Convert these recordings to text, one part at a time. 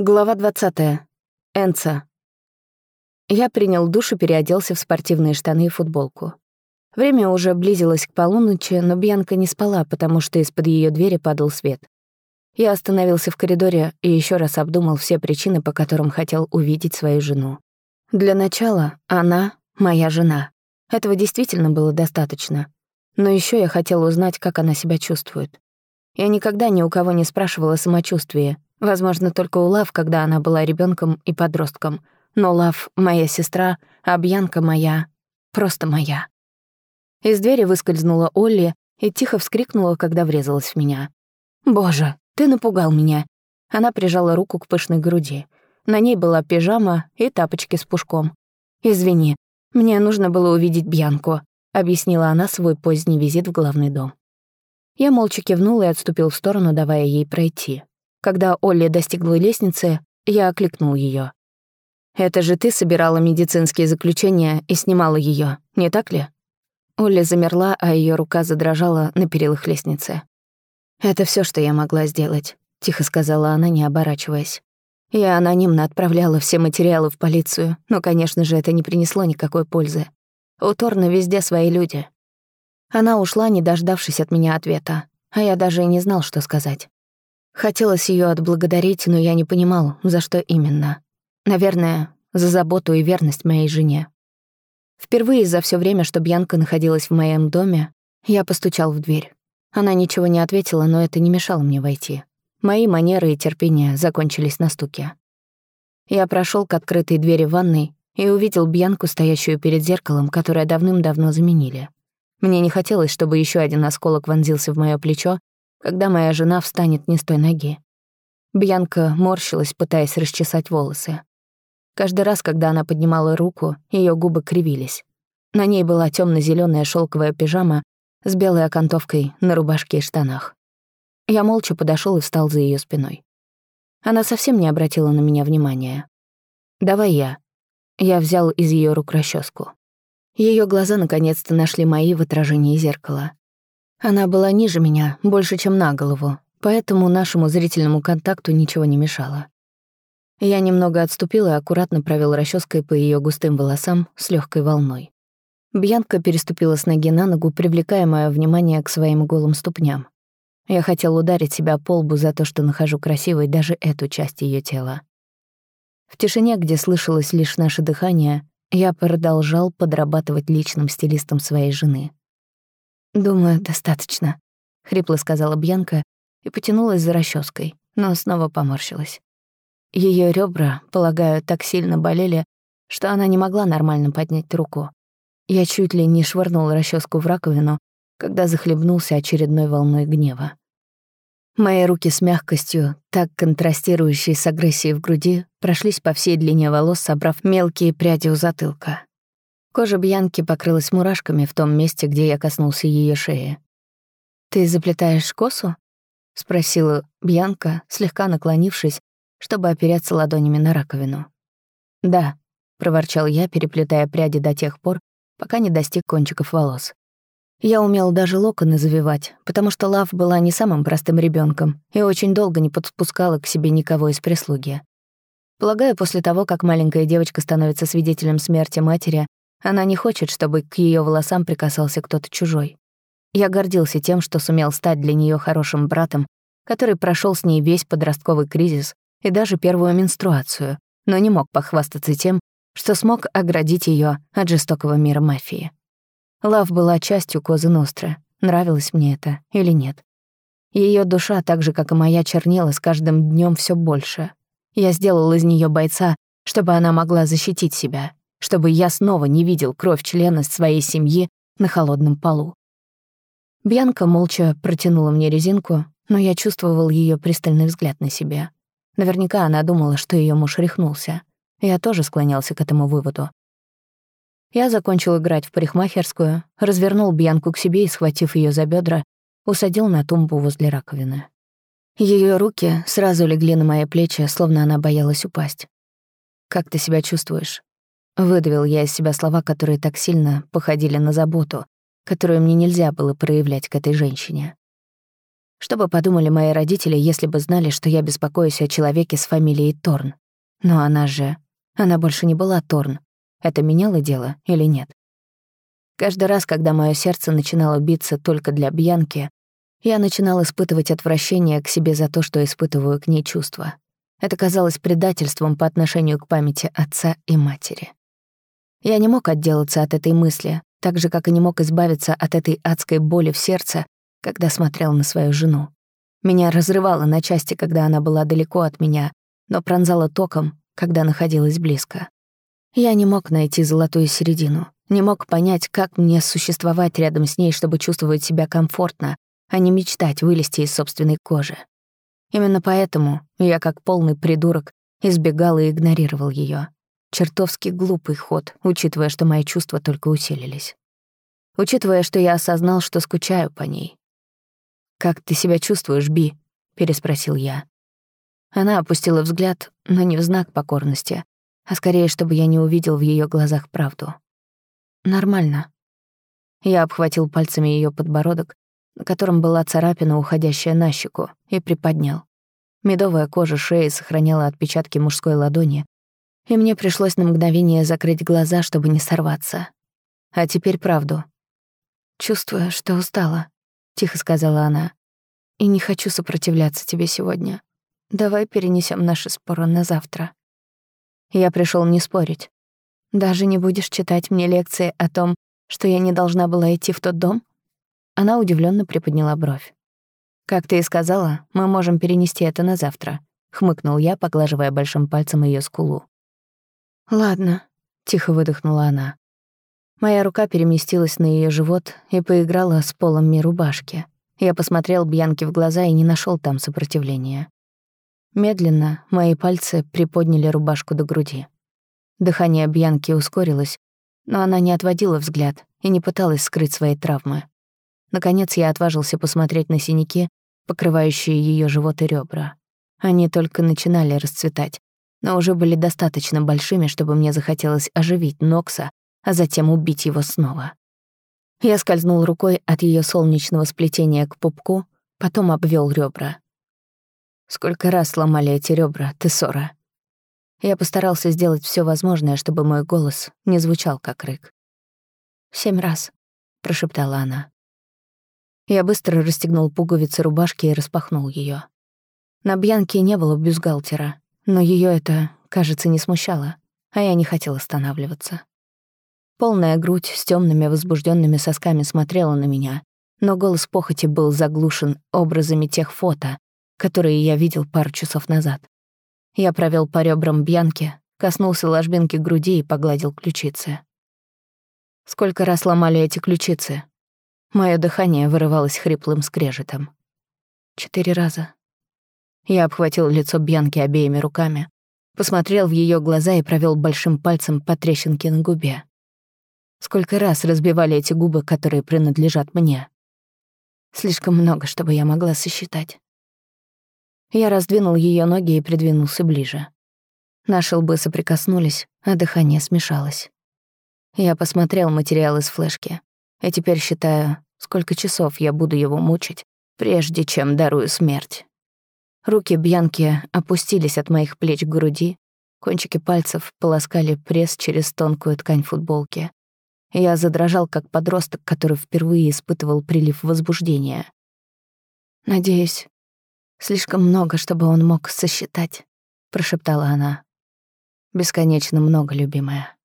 Глава 20. Энца. Я принял душ и переоделся в спортивные штаны и футболку. Время уже близилось к полуночи, но Бьянка не спала, потому что из-под ее двери падал свет. Я остановился в коридоре и еще раз обдумал все причины, по которым хотел увидеть свою жену. Для начала она — моя жена. Этого действительно было достаточно. Но еще я хотел узнать, как она себя чувствует. Я никогда ни у кого не спрашивала о Возможно, только у Лав, когда она была ребенком и подростком. Но Лав — моя сестра, а Бьянка — моя. Просто моя. Из двери выскользнула Олли и тихо вскрикнула, когда врезалась в меня. «Боже, ты напугал меня!» Она прижала руку к пышной груди. На ней была пижама и тапочки с пушком. «Извини, мне нужно было увидеть Бьянку», — объяснила она свой поздний визит в главный дом. Я молча кивнул и отступил в сторону, давая ей пройти. Когда Олли достигла лестницы, я окликнул ее. «Это же ты собирала медицинские заключения и снимала ее, не так ли?» Олли замерла, а ее рука задрожала на перилах лестницы. «Это все, что я могла сделать», — тихо сказала она, не оборачиваясь. Я анонимно отправляла все материалы в полицию, но, конечно же, это не принесло никакой пользы. У Торна везде свои люди. Она ушла, не дождавшись от меня ответа, а я даже и не знал, что сказать. Хотелось ее отблагодарить, но я не понимал, за что именно. Наверное, за заботу и верность моей жене. Впервые за все время, что Бьянка находилась в моем доме, я постучал в дверь. Она ничего не ответила, но это не мешало мне войти. Мои манеры и терпение закончились на стуке. Я прошел к открытой двери ванной и увидел Бьянку, стоящую перед зеркалом, которое давным-давно заменили. Мне не хотелось, чтобы еще один осколок вонзился в мое плечо, когда моя жена встанет не с той ноги. Бьянка морщилась, пытаясь расчесать волосы. Каждый раз, когда она поднимала руку, ее губы кривились. На ней была темно зеленая шелковая пижама с белой окантовкой на рубашке и штанах. Я молча подошел и встал за ее спиной. Она совсем не обратила на меня внимания. «Давай я». Я взял из ее рук расческу. Ее глаза наконец-то нашли мои в отражении зеркала. Она была ниже меня, больше, чем на голову, поэтому нашему зрительному контакту ничего не мешало. Я немного отступил и аккуратно провел расческой по ее густым волосам с легкой волной. Бьянка переступила с ноги на ногу, привлекая мое внимание к своим голым ступням. Я хотел ударить себя по лбу за то, что нахожу красивой даже эту часть ее тела. В тишине, где слышалось лишь наше дыхание, я продолжал подрабатывать личным стилистом своей жены. «Думаю, достаточно», — хрипло сказала Бьянка и потянулась за расческой, но снова поморщилась. Ее ребра, полагаю, так сильно болели, что она не могла нормально поднять руку. Я чуть ли не швырнул расческу в раковину, когда захлебнулся очередной волной гнева. Мои руки с мягкостью, так контрастирующие с агрессией в груди, прошлись по всей длине волос, собрав мелкие пряди у затылка. Кожа Бьянки покрылась мурашками в том месте, где я коснулся ее шеи. «Ты заплетаешь косу?» — спросила Бьянка, слегка наклонившись, чтобы опереться ладонями на раковину. «Да», — проворчал я, переплетая пряди до тех пор, пока не достиг кончиков волос. Я умел даже локоны завивать, потому что Лав была не самым простым ребенком и очень долго не подпускала к себе никого из прислуги. Полагаю, после того, как маленькая девочка становится свидетелем смерти матери, она не хочет, чтобы к ее волосам прикасался кто-то чужой. Я гордился тем, что сумел стать для нее хорошим братом, который прошел с ней весь подростковый кризис и даже первую менструацию, но не мог похвастаться тем, что смог оградить ее от жестокого мира мафии. Лав была частью Козы Ностры, нравилось мне это или нет. Ее душа, так же, как и моя, чернела с каждым днем все больше. Я сделал из нее бойца, чтобы она могла защитить себя, чтобы я снова не видел кровь члена своей семьи на холодном полу. Бьянка молча протянула мне резинку, но я чувствовал ее пристальный взгляд на себя. Наверняка она думала, что ее муж рехнулся. Я тоже склонялся к этому выводу. Я закончил играть в парикмахерскую, развернул Бьянку к себе и, схватив ее за бедра, усадил на тумбу возле раковины. Ее руки сразу легли на мои плечи, словно она боялась упасть. «Как ты себя чувствуешь?» Выдавил я из себя слова, которые так сильно походили на заботу, которую мне нельзя было проявлять к этой женщине. Что бы подумали мои родители, если бы знали, что я беспокоюсь о человеке с фамилией Торн? Но она же... Она больше не была Торн. Это меняло дело или нет? Каждый раз, когда мое сердце начинало биться только для Бьянки, я начинал испытывать отвращение к себе за то, что испытываю к ней чувства. Это казалось предательством по отношению к памяти отца и матери. Я не мог отделаться от этой мысли, так же, как и не мог избавиться от этой адской боли в сердце, когда смотрел на свою жену. Меня разрывало на части, когда она была далеко от меня, но пронзало током, когда находилась близко. Я не мог найти золотую середину, не мог понять, как мне существовать рядом с ней, чтобы чувствовать себя комфортно, а не мечтать вылезти из собственной кожи. Именно поэтому я, как полный придурок, избегал и игнорировал ее. Чертовски глупый ход, учитывая, что мои чувства только усилились. Учитывая, что я осознал, что скучаю по ней. «Как ты себя чувствуешь, Би?» — переспросил я. Она опустила взгляд, но не в знак покорности, а скорее, чтобы я не увидел в ее глазах правду. «Нормально». Я обхватил пальцами ее подбородок, на котором была царапина, уходящая на щеку, и приподнял. Медовая кожа шеи сохраняла отпечатки мужской ладони, и мне пришлось на мгновение закрыть глаза, чтобы не сорваться. А теперь правду. «Чувствую, что устала», — тихо сказала она. «И не хочу сопротивляться тебе сегодня. Давай перенесем наши споры на завтра». Я пришел не спорить. «Даже не будешь читать мне лекции о том, что я не должна была идти в тот дом?» Она удивленно приподняла бровь. «Как ты и сказала, мы можем перенести это на завтра», — хмыкнул я, поглаживая большим пальцем ее скулу. «Ладно», — тихо выдохнула она. Моя рука переместилась на ее живот и поиграла с полом рубашки. Я посмотрел Бьянке в глаза и не нашел там сопротивления. Медленно мои пальцы приподняли рубашку до груди. Дыхание Бьянки ускорилось, но она не отводила взгляд и не пыталась скрыть свои травмы. Наконец я отважился посмотреть на синяки, покрывающие ее живот и ребра. Они только начинали расцветать, но уже были достаточно большими, чтобы мне захотелось оживить Нокса, а затем убить его снова. Я скользнул рукой от ее солнечного сплетения к пупку, потом обвел ребра. Сколько раз сломали эти ребра, Тессора? Я постарался сделать все возможное, чтобы мой голос не звучал как рык. «Семь раз», — прошептала она. Я быстро расстегнул пуговицы рубашки и распахнул ее. На Бьянке не было бюстгальтера, но ее это, кажется, не смущало, а я не хотел останавливаться. Полная грудь с темными возбужденными сосками смотрела на меня, но голос похоти был заглушен образами тех фото, которые я видел пару часов назад. Я провел по ребрам Бьянки, коснулся ложбинки груди и погладил ключицы. Сколько раз ломали эти ключицы, Мое дыхание вырывалось хриплым скрежетом. Четыре раза. Я обхватил лицо Бьянки обеими руками, посмотрел в ее глаза и провел большим пальцем по трещинке на губе. Сколько раз разбивали эти губы, которые принадлежат мне? Слишком много, чтобы я могла сосчитать. Я раздвинул ее ноги и придвинулся ближе. Наши лбы соприкоснулись, а дыхание смешалось. Я посмотрел материал из флешки и теперь считаю, сколько часов я буду его мучить, прежде чем дарую смерть. Руки Бьянки опустились от моих плеч к груди, кончики пальцев полоскали пресс через тонкую ткань футболки. Я задрожал, как подросток, который впервые испытывал прилив возбуждения. «Надеюсь, слишком много, чтобы он мог сосчитать», — прошептала она. «Бесконечно много, любимая».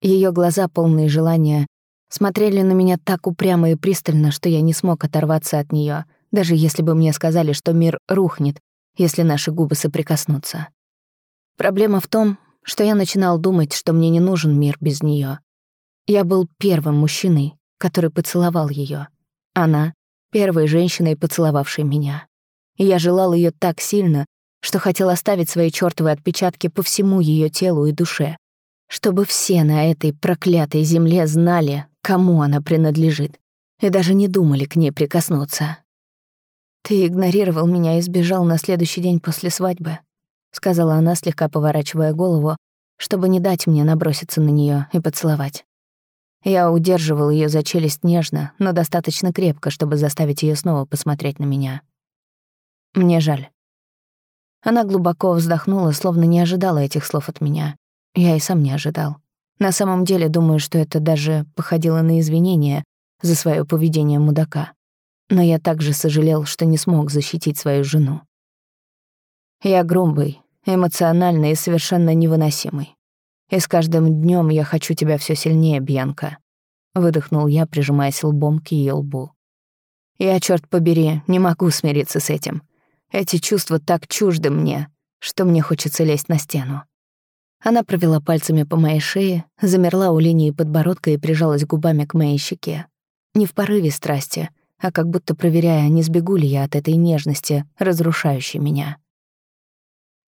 Ее глаза, полные желания, смотрели на меня так упрямо и пристально, что я не смог оторваться от нее, даже если бы мне сказали, что мир рухнет, если наши губы соприкоснутся. Проблема в том, что я начинал думать, что мне не нужен мир без нее. Я был первым мужчиной, который поцеловал ее. Она — первой женщиной, поцеловавшей меня. И я желал ее так сильно, что хотел оставить свои чёртовы отпечатки по всему ее телу и душе, чтобы все на этой проклятой земле знали, кому она принадлежит, и даже не думали к ней прикоснуться. «Ты игнорировал меня и сбежал на следующий день после свадьбы», — сказала она, слегка поворачивая голову, чтобы не дать мне наброситься на нее и поцеловать. Я удерживал ее за челюсть нежно, но достаточно крепко, чтобы заставить ее снова посмотреть на меня. Мне жаль. Она глубоко вздохнула, словно не ожидала этих слов от меня. Я и сам не ожидал. На самом деле, думаю, что это даже походило на извинение за свое поведение мудака. Но я также сожалел, что не смог защитить свою жену. Я грубый, эмоциональный и совершенно невыносимый. И с каждым днем я хочу тебя все сильнее, Бьянка. Выдохнул я, прижимаясь лбом к ее лбу. Я, черт побери, не могу смириться с этим. Эти чувства так чужды мне, что мне хочется лезть на стену. Она провела пальцами по моей шее, замерла у линии подбородка и прижалась губами к моей щеке. Не в порыве страсти, а как будто проверяя, не сбегу ли я от этой нежности, разрушающей меня.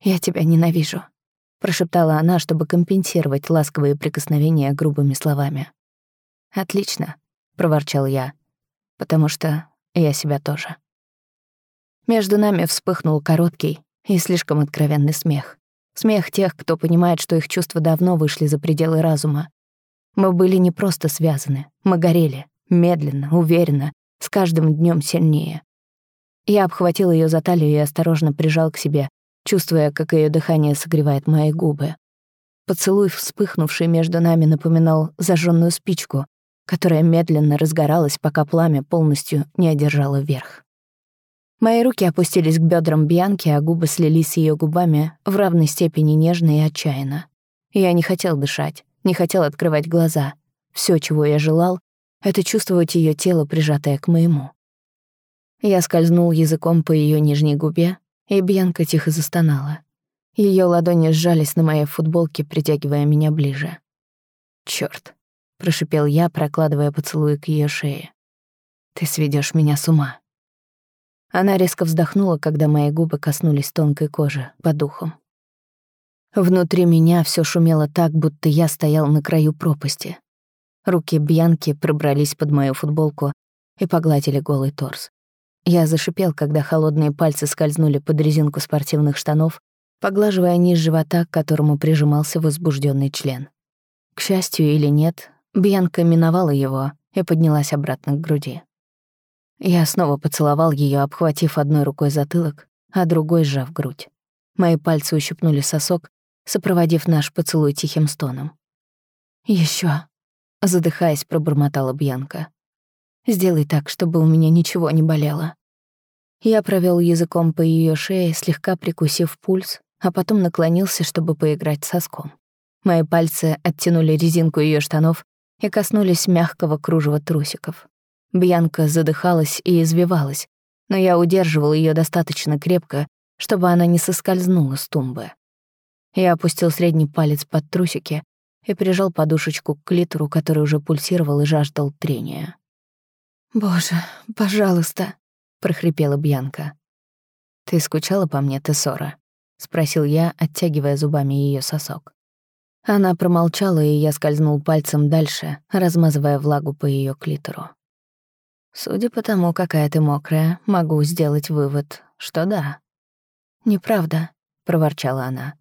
«Я тебя ненавижу», — прошептала она, чтобы компенсировать ласковые прикосновения грубыми словами. «Отлично», — проворчал я, — «потому что я себя тоже». Между нами вспыхнул короткий и слишком откровенный смех. Смех тех, кто понимает, что их чувства давно вышли за пределы разума. Мы были не просто связаны, мы горели, медленно, уверенно, с каждым днем сильнее. Я обхватил ее за талию и осторожно прижал к себе, чувствуя, как ее дыхание согревает мои губы. Поцелуй, вспыхнувший между нами, напоминал зажженную спичку, которая медленно разгоралась, пока пламя полностью не одержало верх. Мои руки опустились к бедрам Бьянки, а губы слились с ее губами в равной степени нежно и отчаянно. Я не хотел дышать, не хотел открывать глаза. Все, чего я желал, — это чувствовать ее тело, прижатое к моему. Я скользнул языком по ее нижней губе, и Бьянка тихо застонала. Ее ладони сжались на моей футболке, притягивая меня ближе. Черт, прошипел я, прокладывая поцелуй к ее шее. «Ты сведешь меня с ума». Она резко вздохнула, когда мои губы коснулись тонкой кожи по духу. Внутри меня все шумело так, будто я стоял на краю пропасти. Руки Бьянки пробрались под мою футболку и погладили голый торс. Я зашипел, когда холодные пальцы скользнули под резинку спортивных штанов, поглаживая низ живота, к которому прижимался возбужденный член. К счастью или нет, Бьянка миновала его и поднялась обратно к груди. Я снова поцеловал ее, обхватив одной рукой затылок, а другой сжав грудь. Мои пальцы ущипнули сосок, сопроводив наш поцелуй тихим стоном. Еще, задыхаясь, пробормотала Бьянка. «Сделай так, чтобы у меня ничего не болело». Я провел языком по ее шее, слегка прикусив пульс, а потом наклонился, чтобы поиграть соском. Мои пальцы оттянули резинку ее штанов и коснулись мягкого кружева трусиков. Бьянка задыхалась и извивалась, но я удерживал ее достаточно крепко, чтобы она не соскользнула с тумбы. Я опустил средний палец под трусики и прижал подушечку к клитору, который уже пульсировал и жаждал трения. «Боже, пожалуйста», — прохрипела Бьянка. «Ты скучала по мне, Тессора?» — спросил я, оттягивая зубами ее сосок. Она промолчала, и я скользнул пальцем дальше, размазывая влагу по ее клитору. Судя по тому, какая ты мокрая, могу сделать вывод, что да. «Неправда», — проворчала она.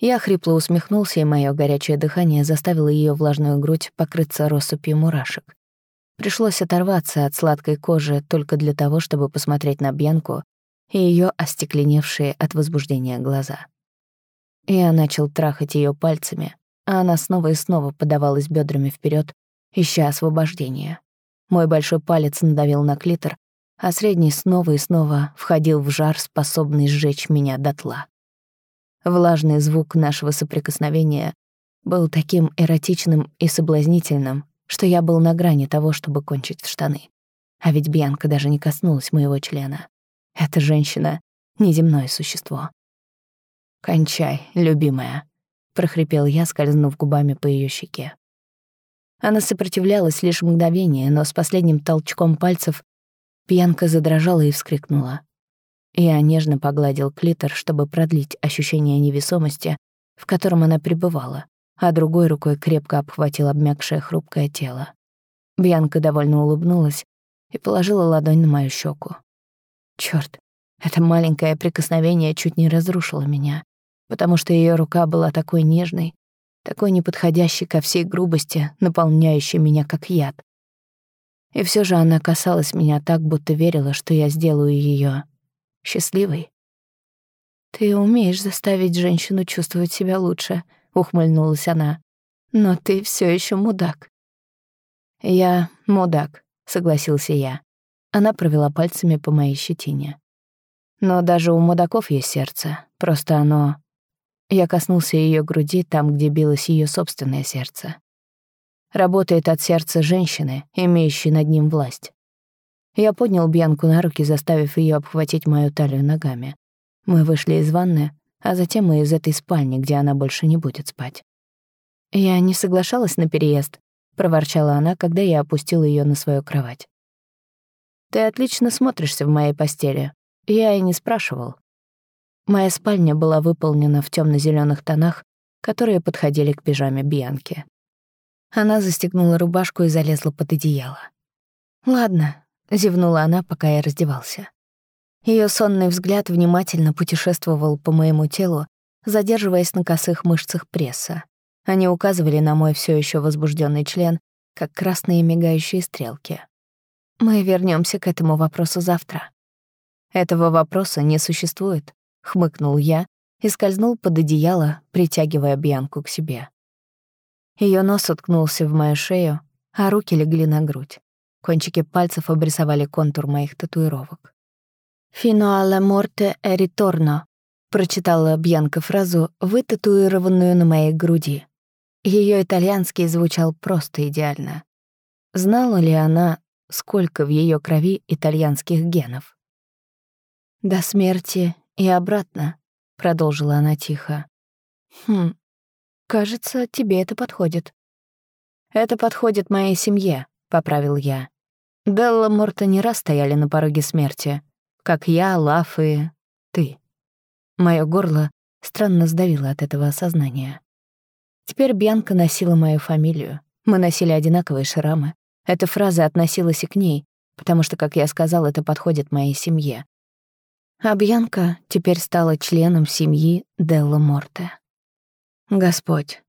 Я хрипло усмехнулся, и мое горячее дыхание заставило ее влажную грудь покрыться россыпью мурашек. Пришлось оторваться от сладкой кожи только для того, чтобы посмотреть на Бьянку и ее остекленевшие от возбуждения глаза. Я начал трахать ее пальцами, а она снова и снова подавалась бедрами вперед, ища освобождения. Мой большой палец надавил на клитор, а средний снова и снова входил в жар, способный сжечь меня дотла. Влажный звук нашего соприкосновения был таким эротичным и соблазнительным, что я был на грани того, чтобы кончить в штаны. А ведь Бьянка даже не коснулась моего члена. Эта женщина — неземное существо. «Кончай, любимая», — прохрипел я, скользнув губами по ее щеке. Она сопротивлялась лишь мгновение, но с последним толчком пальцев пьянка задрожала и вскрикнула. Я нежно погладил клитор, чтобы продлить ощущение невесомости, в котором она пребывала, а другой рукой крепко обхватил обмякшее хрупкое тело. Бьянка довольно улыбнулась и положила ладонь на мою щеку. Черт, это маленькое прикосновение чуть не разрушило меня, потому что ее рука была такой нежной, такой неподходящий ко всей грубости, наполняющий меня как яд. И все же она касалась меня так, будто верила, что я сделаю ее счастливой. «Ты умеешь заставить женщину чувствовать себя лучше», — ухмыльнулась она. «Но ты все еще мудак». «Я мудак», — согласился я. Она провела пальцами по моей щетине. «Но даже у мудаков есть сердце, просто оно...» Я коснулся ее груди там, где билось ее собственное сердце. Работает от сердца женщины, имеющей над ним власть. Я поднял Бьянку на руки, заставив ее обхватить мою талию ногами. Мы вышли из ванны, а затем и из этой спальни, где она больше не будет спать. «Я не соглашалась на переезд», — проворчала она, когда я опустил ее на свою кровать. «Ты отлично смотришься в моей постели. Я и не спрашивал». Моя спальня была выполнена в темно зеленых тонах, которые подходили к пижаме Бьянки. Она застегнула рубашку и залезла под одеяло. «Ладно», — зевнула она, пока я раздевался. Ее сонный взгляд внимательно путешествовал по моему телу, задерживаясь на косых мышцах пресса. Они указывали на мой все еще возбужденный член, как красные мигающие стрелки. Мы вернемся к этому вопросу завтра. Этого вопроса не существует, хмыкнул я и скользнул под одеяло, притягивая Бьянку к себе. Ее нос уткнулся в мою шею, а руки легли на грудь. Кончики пальцев обрисовали контур моих татуировок. «Fino alla morte e ritorno», — прочитала Бьянка фразу, вытатуированную на моей груди. Ее итальянский звучал просто идеально. Знала ли она, сколько в ее крови итальянских генов? «До смерти и обратно», — продолжила она тихо. «Хм, кажется, тебе это подходит». «Это подходит моей семье», — поправил я. Делла Морта не раз стояли на пороге смерти, как я, Лав и ты. Моё горло странно сдавило от этого осознания. Теперь Бьянка носила мою фамилию. Мы носили одинаковые шрамы. Эта фраза относилась и к ней, потому что, как я сказал, это подходит моей семье. А Бьянка теперь стала членом семьи Делла Морте. Господь,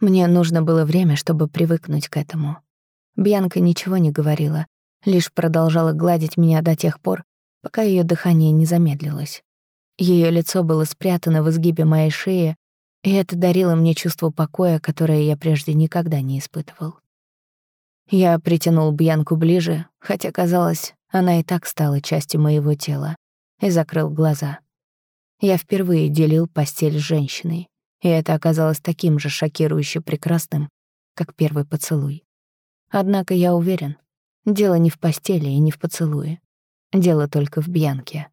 мне нужно было время, чтобы привыкнуть к этому. Бьянка ничего не говорила, лишь продолжала гладить меня до тех пор, пока ее дыхание не замедлилось. Ее лицо было спрятано в изгибе моей шеи, и это дарило мне чувство покоя, которое я прежде никогда не испытывал. Я притянул Бьянку ближе, хотя, казалось, она и так стала частью моего тела, и закрыл глаза. Я впервые делил постель с женщиной, и это оказалось таким же шокирующе прекрасным, как первый поцелуй. Однако я уверен, дело не в постели и не в поцелуе. Дело только в Бьянке.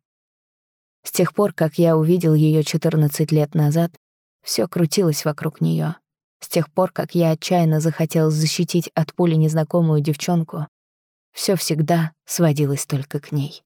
С тех пор, как я увидел ее 14 лет назад, все крутилось вокруг нее. С тех пор, как я отчаянно захотел защитить от пули незнакомую девчонку, все всегда сводилось только к ней.